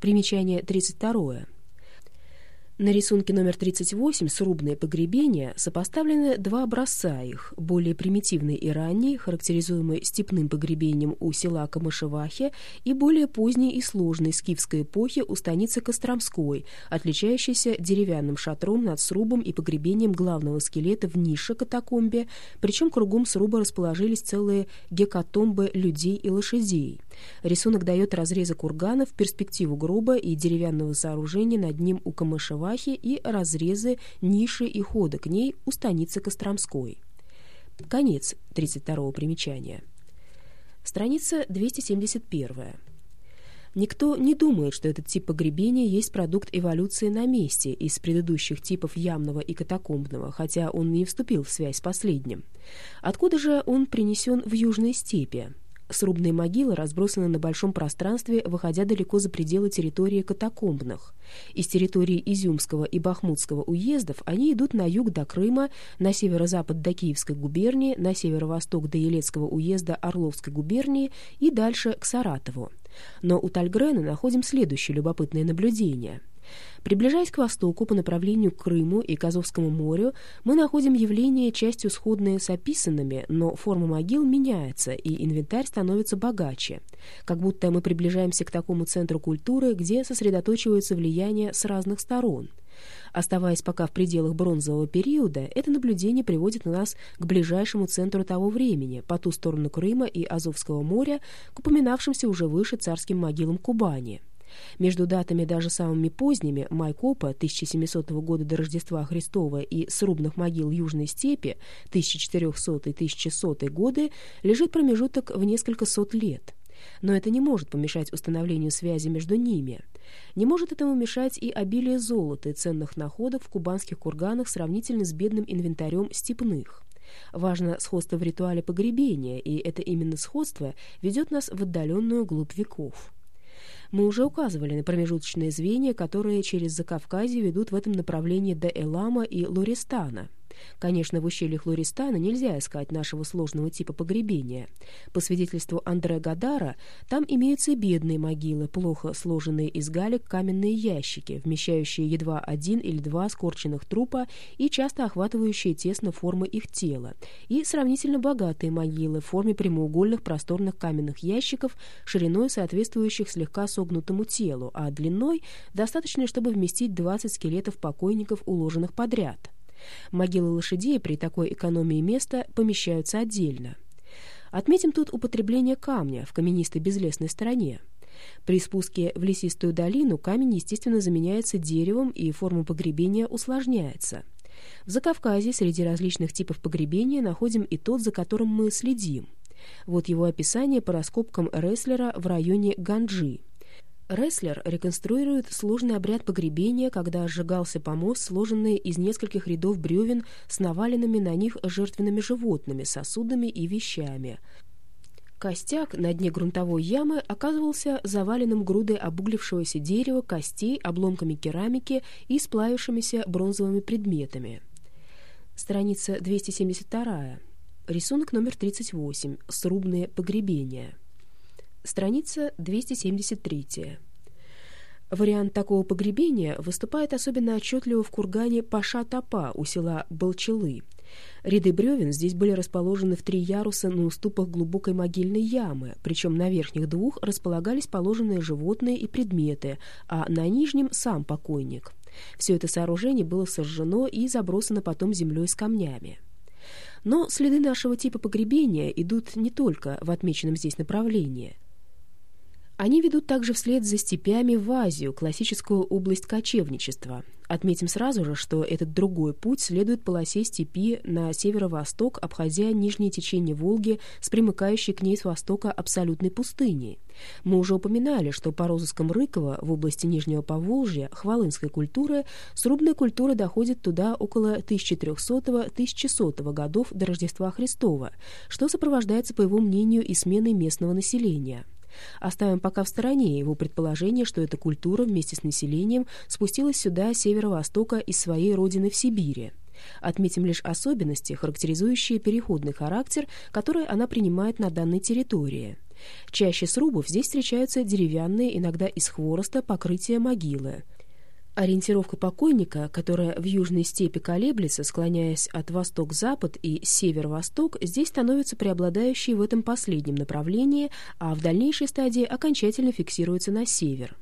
Примечание 32. На рисунке номер 38 «Срубное погребение» сопоставлены два образца их, более примитивный и ранний, характеризуемый степным погребением у села Камышевахе, и более поздний и сложный скифской эпохи у станицы Костромской, отличающийся деревянным шатром над срубом и погребением главного скелета в нише катакомбе, причем кругом сруба расположились целые гекатомбы людей и лошадей. Рисунок дает разрезы курганов, перспективу гроба и деревянного сооружения над ним у Камышевахи и разрезы ниши и хода к ней у станицы Костромской. Конец 32-го примечания. Страница 271. Никто не думает, что этот тип погребения есть продукт эволюции на месте из предыдущих типов ямного и катакомбного, хотя он не вступил в связь с последним. Откуда же он принесен в южной степи? Срубные могилы разбросаны на большом пространстве, выходя далеко за пределы территории катакомбных. Из территории Изюмского и Бахмутского уездов они идут на юг до Крыма, на северо-запад до Киевской губернии, на северо-восток до Елецкого уезда Орловской губернии и дальше к Саратову. Но у Тальгрена находим следующее любопытное наблюдение – Приближаясь к востоку по направлению к Крыму и к Азовскому морю, мы находим явления, частью сходные с описанными, но форма могил меняется, и инвентарь становится богаче. Как будто мы приближаемся к такому центру культуры, где сосредоточиваются влияния с разных сторон. Оставаясь пока в пределах бронзового периода, это наблюдение приводит нас к ближайшему центру того времени, по ту сторону Крыма и Азовского моря, к упоминавшимся уже выше царским могилам Кубани. Между датами даже самыми поздними Майкопа 1700 года до Рождества Христова и срубных могил Южной степи 1400-1100 годы лежит промежуток в несколько сот лет. Но это не может помешать установлению связи между ними. Не может этому мешать и обилие золота и ценных находок в кубанских курганах сравнительно с бедным инвентарем степных. Важно сходство в ритуале погребения, и это именно сходство ведет нас в отдаленную глубь веков. Мы уже указывали на промежуточные звенья, которые через Закавказье ведут в этом направлении до Элама и Лористана. Конечно, в ущельях Лористана нельзя искать нашего сложного типа погребения. По свидетельству Андре Гадара, там имеются бедные могилы, плохо сложенные из галек каменные ящики, вмещающие едва один или два скорченных трупа и часто охватывающие тесно формы их тела, и сравнительно богатые могилы в форме прямоугольных просторных каменных ящиков, шириной соответствующих слегка согнутому телу, а длиной достаточной, чтобы вместить 20 скелетов покойников, уложенных подряд. Могилы лошадей при такой экономии места помещаются отдельно. Отметим тут употребление камня в каменистой безлесной стороне. При спуске в лесистую долину камень, естественно, заменяется деревом, и форма погребения усложняется. В Закавказье среди различных типов погребения находим и тот, за которым мы следим. Вот его описание по раскопкам Ресслера в районе Ганджи. Рестлер реконструирует сложный обряд погребения, когда сжигался помост, сложенный из нескольких рядов бревен с наваленными на них жертвенными животными, сосудами и вещами. Костяк на дне грунтовой ямы оказывался заваленным грудой обуглившегося дерева, костей, обломками керамики и сплавившимися бронзовыми предметами. Страница 272. Рисунок номер 38. Срубные погребения. Страница 273. Вариант такого погребения выступает особенно отчетливо в кургане Паша-Тапа у села Болчелы. Ряды бревен здесь были расположены в три яруса на уступах глубокой могильной ямы, причем на верхних двух располагались положенные животные и предметы, а на нижнем — сам покойник. Все это сооружение было сожжено и забросано потом землей с камнями. Но следы нашего типа погребения идут не только в отмеченном здесь направлении — они ведут также вслед за степями в Азию, классическую область кочевничества. Отметим сразу же, что этот другой путь следует полосе степи на северо-восток, обходя нижнее течение Волги с примыкающей к ней с востока абсолютной пустыней. Мы уже упоминали, что по розыскам Рыкова в области Нижнего Поволжья, хвалынской культуры, срубная культура доходит туда около 1300-1100 годов до Рождества Христова, что сопровождается, по его мнению, и сменой местного населения. Оставим пока в стороне его предположение, что эта культура вместе с населением спустилась сюда с северо-востока из своей родины в Сибири. Отметим лишь особенности, характеризующие переходный характер, который она принимает на данной территории. Чаще срубов здесь встречаются деревянные, иногда из хвороста, покрытия могилы. Ориентировка покойника, которая в южной степи колеблется, склоняясь от восток-запад и север-восток, здесь становится преобладающей в этом последнем направлении, а в дальнейшей стадии окончательно фиксируется на север.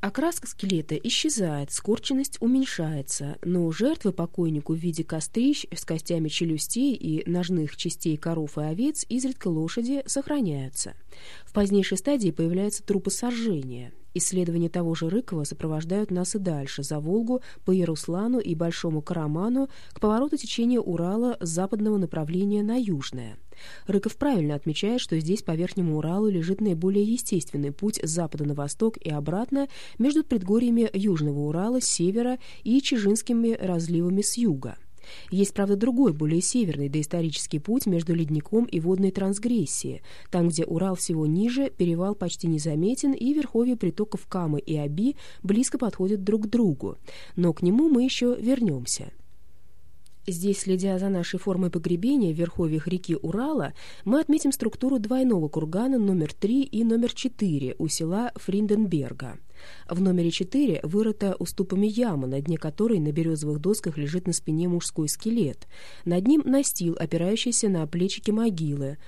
Окраска скелета исчезает, скорченность уменьшается, но жертвы покойнику в виде кострищ с костями челюстей и ножных частей коров и овец, изредка лошади, сохраняются. В позднейшей стадии появляется трупосожжение. Исследования того же Рыкова сопровождают нас и дальше, за Волгу, по Яруслану и Большому Караману, к повороту течения Урала с западного направления на южное. Рыков правильно отмечает, что здесь по Верхнему Уралу лежит наиболее естественный путь с запада на восток и обратно между предгорьями Южного Урала с севера и Чижинскими разливами с юга. Есть, правда, другой, более северный доисторический путь между ледником и водной трансгрессией. Там, где Урал всего ниже, перевал почти незаметен, и верховья притоков Камы и Аби близко подходят друг к другу. Но к нему мы еще вернемся. Здесь, следя за нашей формой погребения в верховьях реки Урала, мы отметим структуру двойного кургана номер 3 и номер 4 у села Фринденберга. В номере 4 вырыта уступами яма, на дне которой на березовых досках лежит на спине мужской скелет. Над ним настил, опирающийся на плечики могилы.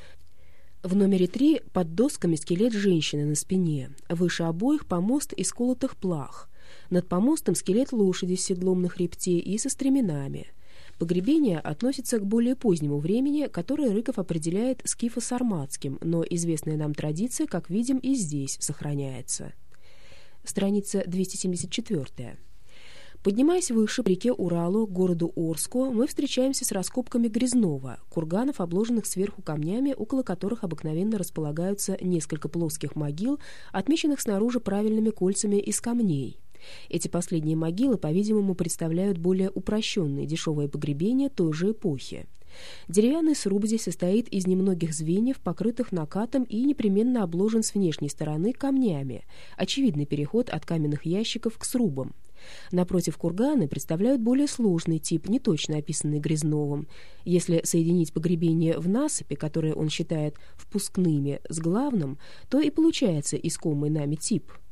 В номере 3 под досками скелет женщины на спине. Выше обоих помост из колотых плах. Над помостом скелет лошади с седлом на хребте и со стременами. Погребение относится к более позднему времени, которое Рыков определяет скифо-сарматским, но известная нам традиция, как видим, и здесь сохраняется. Страница 274. Поднимаясь выше по реке Уралу к городу Орску, мы встречаемся с раскопками Грязнова, курганов, обложенных сверху камнями, около которых обыкновенно располагаются несколько плоских могил, отмеченных снаружи правильными кольцами из камней. Эти последние могилы, по-видимому, представляют более упрощенные дешевые погребения той же эпохи. Деревянный сруб здесь состоит из немногих звеньев, покрытых накатом и непременно обложен с внешней стороны камнями. Очевидный переход от каменных ящиков к срубам. Напротив курганы представляют более сложный тип, неточно описанный Грязновым. Если соединить погребение в насыпи, которые он считает впускными, с главным, то и получается искомый нами тип –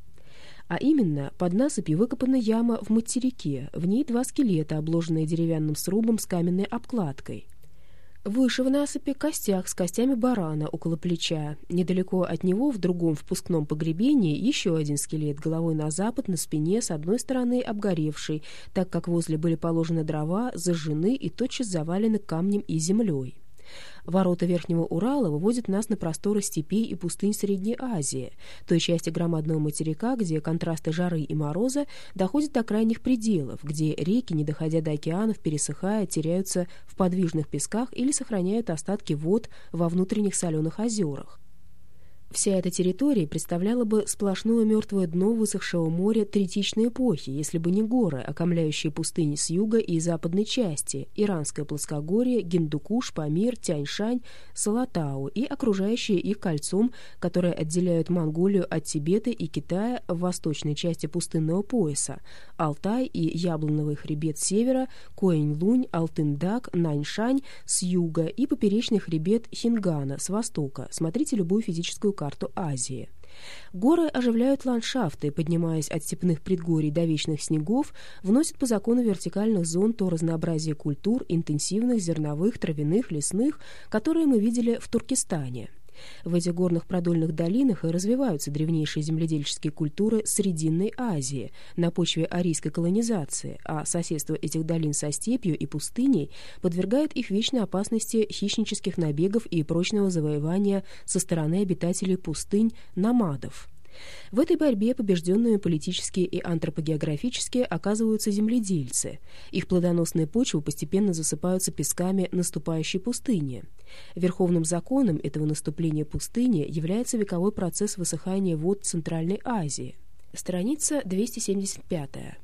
а именно, под насыпью выкопана яма в материке, в ней два скелета, обложенные деревянным срубом с каменной обкладкой. Выше в насыпи костях с костями барана около плеча. Недалеко от него, в другом впускном погребении, еще один скелет, головой на запад, на спине, с одной стороны обгоревший, так как возле были положены дрова, зажжены и тотчас завалены камнем и землей. Ворота Верхнего Урала выводят нас на просторы степей и пустынь Средней Азии, той части громадного материка, где контрасты жары и мороза доходят до крайних пределов, где реки, не доходя до океанов, пересыхая, теряются в подвижных песках или сохраняют остатки вод во внутренних соленых озерах. Вся эта территория представляла бы сплошное мертвое дно высохшего моря третичной эпохи, если бы не горы, окомляющие пустыни с юга и западной части, Иранское плоскогорье, Гиндукуш, Памир, Тяньшань, Салатау и окружающие их кольцом, которые отделяют Монголию от Тибета и Китая в восточной части пустынного пояса, Алтай и Яблоновый хребет севера, Коэнь-Лунь, Алтындак, Наньшань с юга и поперечный хребет Хингана с востока. Смотрите любую физическую карту Азии. Горы оживляют ландшафты, поднимаясь от степных предгорий до вечных снегов, вносят по закону вертикальных зон то разнообразие культур, интенсивных, зерновых, травяных, лесных, которые мы видели в Туркестане. В этих горных продольных долинах развиваются древнейшие земледельческие культуры Срединной Азии на почве арийской колонизации, а соседство этих долин со степью и пустыней подвергает их вечной опасности хищнических набегов и прочного завоевания со стороны обитателей пустынь намадов. В этой борьбе побежденными политически и антропогеографически оказываются земледельцы. Их плодоносные почвы постепенно засыпаются песками наступающей пустыни. Верховным законом этого наступления пустыни является вековой процесс высыхания вод Центральной Азии. Страница 275.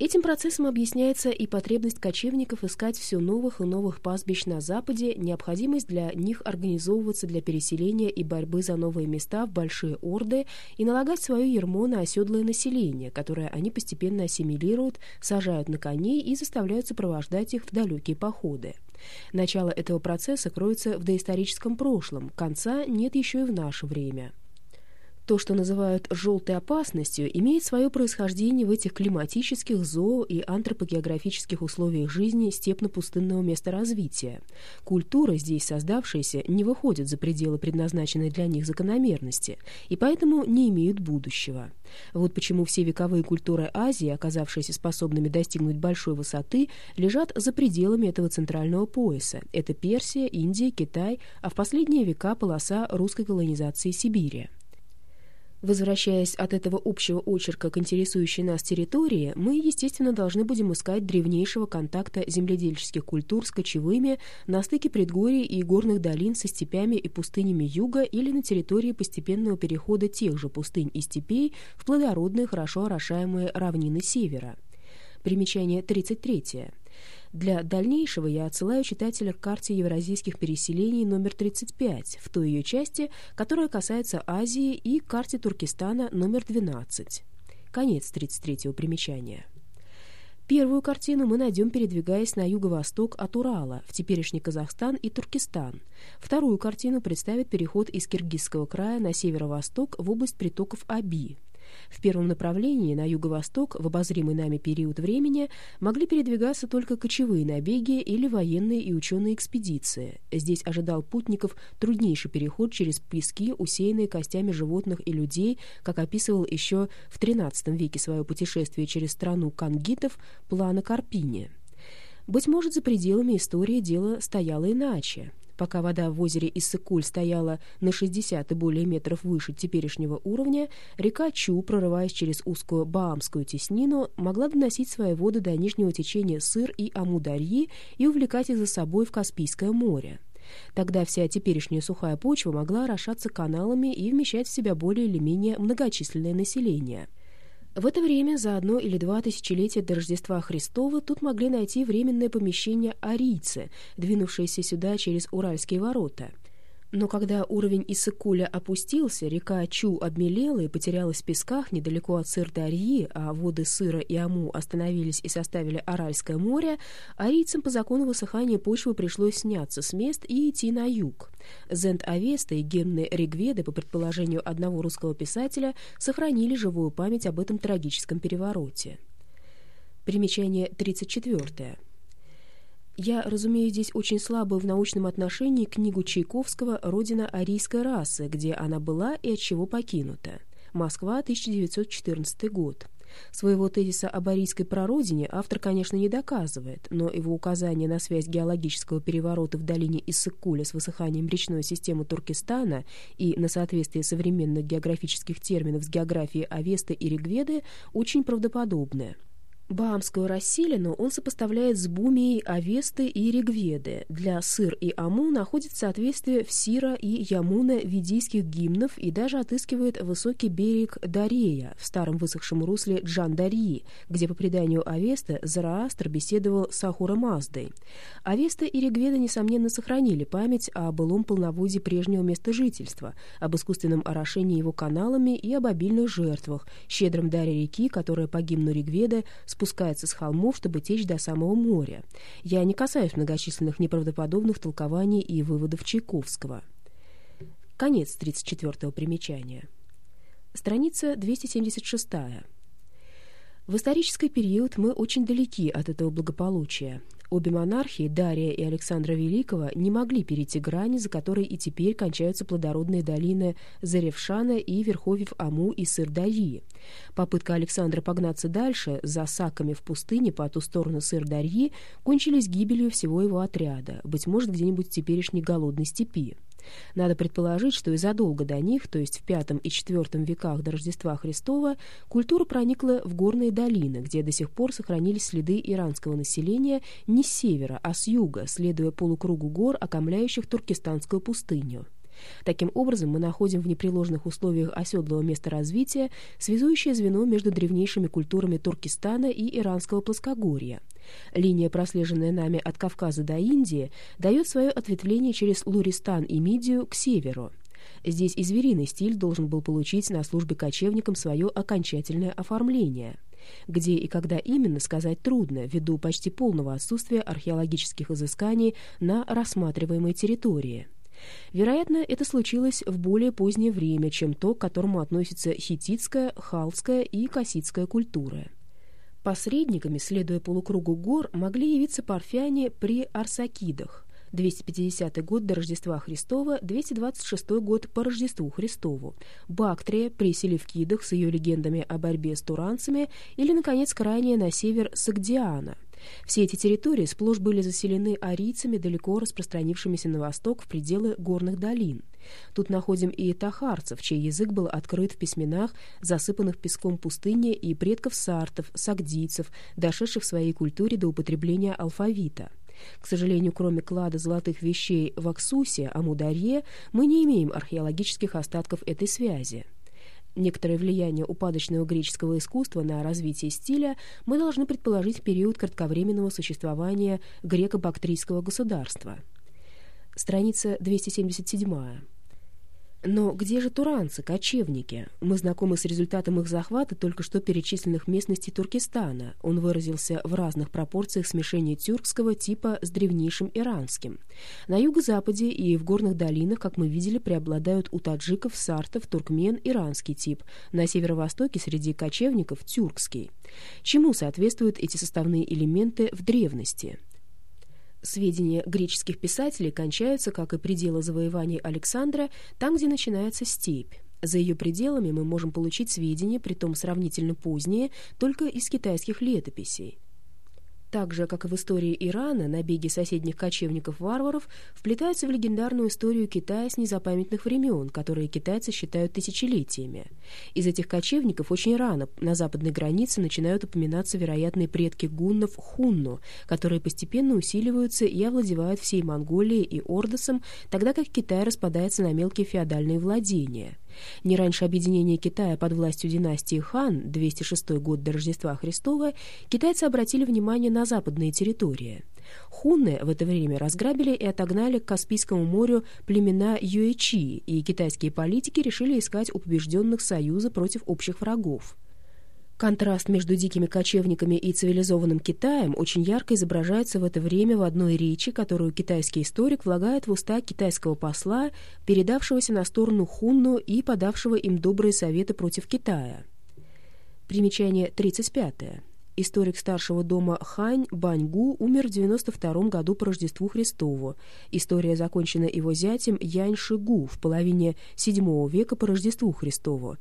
Этим процессом объясняется и потребность кочевников искать все новых и новых пастбищ на Западе, необходимость для них организовываться для переселения и борьбы за новые места в большие орды и налагать свое ермо на оседлое население, которое они постепенно ассимилируют, сажают на коней и заставляют сопровождать их в далекие походы. Начало этого процесса кроется в доисторическом прошлом, конца нет еще и в наше время. То, что называют «желтой опасностью», имеет свое происхождение в этих климатических, зоо- и антропогеографических условиях жизни степно-пустынного места развития. Культура, здесь создавшаяся, не выходит за пределы предназначенной для них закономерности, и поэтому не имеют будущего. Вот почему все вековые культуры Азии, оказавшиеся способными достигнуть большой высоты, лежат за пределами этого центрального пояса. Это Персия, Индия, Китай, а в последние века полоса русской колонизации Сибири. Возвращаясь от этого общего очерка к интересующей нас территории, мы, естественно, должны будем искать древнейшего контакта земледельческих культур с кочевыми на стыке предгорий и горных долин со степями и пустынями юга или на территории постепенного перехода тех же пустынь и степей в плодородные, хорошо орошаемые равнины севера. Примечание 33. Для дальнейшего я отсылаю читателя к карте евразийских переселений номер 35, в той ее части, которая касается Азии, и карте Туркестана номер 12. Конец 33-го примечания. Первую картину мы найдем, передвигаясь на юго-восток от Урала, в теперешний Казахстан и Туркестан. Вторую картину представит переход из Киргизского края на северо-восток в область притоков Аби. В первом направлении, на юго-восток, в обозримый нами период времени, могли передвигаться только кочевые набеги или военные и ученые экспедиции. Здесь ожидал путников труднейший переход через пески, усеянные костями животных и людей, как описывал еще в XIII веке свое путешествие через страну кангитов Плана Карпини. Быть может, за пределами истории дело стояло иначе. Пока вода в озере Иссыкуль стояла на 60 и более метров выше теперешнего уровня, река Чу, прорываясь через узкую Баамскую теснину, могла доносить свои воды до нижнего течения Сыр и Амударьи и увлекать их за собой в Каспийское море. Тогда вся теперешняя сухая почва могла орошаться каналами и вмещать в себя более или менее многочисленное население – в это время, за одно или два тысячелетия до Рождества Христова, тут могли найти временное помещение арийцы, двинувшиеся сюда через Уральские ворота. Но когда уровень Иссыкуля опустился, река Чу обмелела и потерялась в песках недалеко от Сыр-Дарьи, а воды Сыра и Аму остановились и составили Аральское море, арийцам по закону высыхания почвы пришлось сняться с мест и идти на юг. Зент-Авеста и гимны Ригведы, по предположению одного русского писателя, сохранили живую память об этом трагическом перевороте. Примечание 34. Я разумею здесь очень слабую в научном отношении книгу Чайковского «Родина арийской расы», где она была и от чего покинута. Москва, 1914 год. Своего тезиса об арийской прародине автор, конечно, не доказывает, но его указание на связь геологического переворота в долине Иссык-Куля с высыханием речной системы Туркестана и на соответствие современных географических терминов с географией Авесты и Ригведы очень правдоподобное. Баамскую расселину он сопоставляет с Бумией Авесты и Ригведы. Для Сыр и Аму находит соответствие в Сира и Ямуна ведийских гимнов и даже отыскивает высокий берег Дарея в старом высохшем русле Джан-Дарьи, где, по преданию Авесты, Зараастр беседовал с Ахура Маздой. Авеста и Ригведа, несомненно, сохранили память о былом полноводье прежнего места жительства, об искусственном орошении его каналами и об обильных жертвах, щедром даре реки, которая по гимну Ригведа спускается с холмов, чтобы течь до самого моря. Я не касаюсь многочисленных неправдоподобных толкований и выводов Чайковского. Конец 34-го примечания. Страница 276. В исторический период мы очень далеки от этого благополучия. Обе монархии, Дария и Александра Великого, не могли перейти грани, за которой и теперь кончаются плодородные долины Заревшана и верховьев Аму и Сырдарьи. Попытка Александра погнаться дальше, за саками в пустыне по ту сторону Сырдарьи, кончились гибелью всего его отряда, быть может, где-нибудь в теперешней голодной степи. Надо предположить, что и задолго до них, то есть в V и IV веках до Рождества Христова, культура проникла в горные долины, где до сих пор сохранились следы иранского населения не с севера, а с юга, следуя полукругу гор, окомляющих туркестанскую пустыню. Таким образом, мы находим в непреложных условиях оседлого места развития связующее звено между древнейшими культурами Туркестана и Иранского плоскогорья. Линия, прослеженная нами от Кавказа до Индии, дает свое ответвление через Луристан и Мидию к северу. Здесь и звериный стиль должен был получить на службе кочевникам свое окончательное оформление. Где и когда именно, сказать трудно, ввиду почти полного отсутствия археологических изысканий на рассматриваемой территории. Вероятно, это случилось в более позднее время, чем то, к которому относятся хититская, халская и кассидская культуры. Посредниками, следуя полукругу гор, могли явиться парфяне при Арсакидах, 250 год до Рождества Христова, 226 год по Рождеству Христову, Бактрия при Селевкидах с ее легендами о борьбе с туранцами или, наконец, крайне на север Сагдиана – все эти территории сплошь были заселены арийцами, далеко распространившимися на восток в пределы горных долин. Тут находим и тахарцев, чей язык был открыт в письменах, засыпанных песком пустыни, и предков сартов, сагдийцев, дошедших в своей культуре до употребления алфавита. К сожалению, кроме клада золотых вещей в Аксусе, Амударье, мы не имеем археологических остатков этой связи. Некоторое влияние упадочного греческого искусства на развитие стиля мы должны предположить в период кратковременного существования греко-бактрийского государства. Страница 277. Но где же туранцы, кочевники? Мы знакомы с результатом их захвата только что перечисленных местностей Туркестана. Он выразился в разных пропорциях смешения тюркского типа с древнейшим иранским. На юго-западе и в горных долинах, как мы видели, преобладают у таджиков, сартов, туркмен иранский тип. На северо-востоке среди кочевников тюркский. Чему соответствуют эти составные элементы в древности? Сведения греческих писателей кончаются, как и пределы завоеваний Александра, там, где начинается степь. За ее пределами мы можем получить сведения, притом сравнительно поздние, только из китайских летописей. Так же, как и в истории Ирана, набеги соседних кочевников-варваров вплетаются в легендарную историю Китая с незапамятных времен, которые китайцы считают тысячелетиями. Из этих кочевников очень рано на западной границе начинают упоминаться вероятные предки гуннов Хунну, которые постепенно усиливаются и овладевают всей Монголией и Ордосом, тогда как Китай распадается на мелкие феодальные владения. Не раньше объединения Китая под властью династии Хан, 206 год до Рождества Христова, китайцы обратили внимание на западные территории. Хунны в это время разграбили и отогнали к Каспийскому морю племена Юэчи, и китайские политики решили искать у побежденных союза против общих врагов. Контраст между дикими кочевниками и цивилизованным Китаем очень ярко изображается в это время в одной речи, которую китайский историк влагает в уста китайского посла, передавшегося на сторону Хунну и подавшего им добрые советы против Китая. Примечание 35. Историк старшего дома Хань Баньгу умер в 92 году по Рождеству Христову. История закончена его зятем Янь Шигу в половине VII века по Рождеству Христову.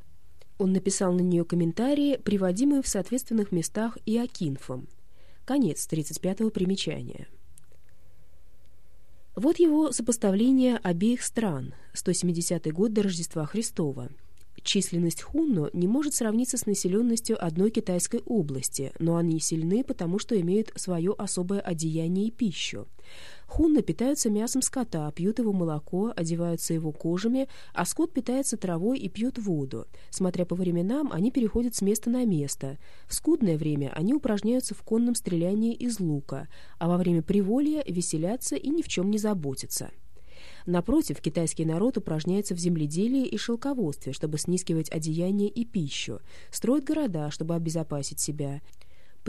Он написал на нее комментарии, приводимые в соответственных местах Иокинфом. Конец 35-го примечания. Вот его сопоставление обеих стран, 170 год до Рождества Христова. Численность хунну не может сравниться с населенностью одной китайской области, но они сильны, потому что имеют свое особое одеяние и пищу. Хунны питаются мясом скота, пьют его молоко, одеваются его кожами, а скот питается травой и пьет воду. Смотря по временам, они переходят с места на место. В скудное время они упражняются в конном стрелянии из лука, а во время приволья веселятся и ни в чем не заботятся. Напротив, китайский народ упражняется в земледелии и шелководстве, чтобы снискивать одеяние и пищу, строит города, чтобы обезопасить себя.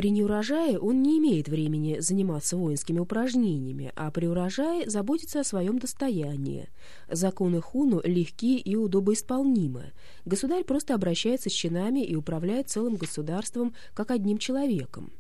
При неурожае он не имеет времени заниматься воинскими упражнениями, а при урожае заботится о своем достоянии. Законы хуну легки и удобоисполнимы. Государь просто обращается с чинами и управляет целым государством как одним человеком.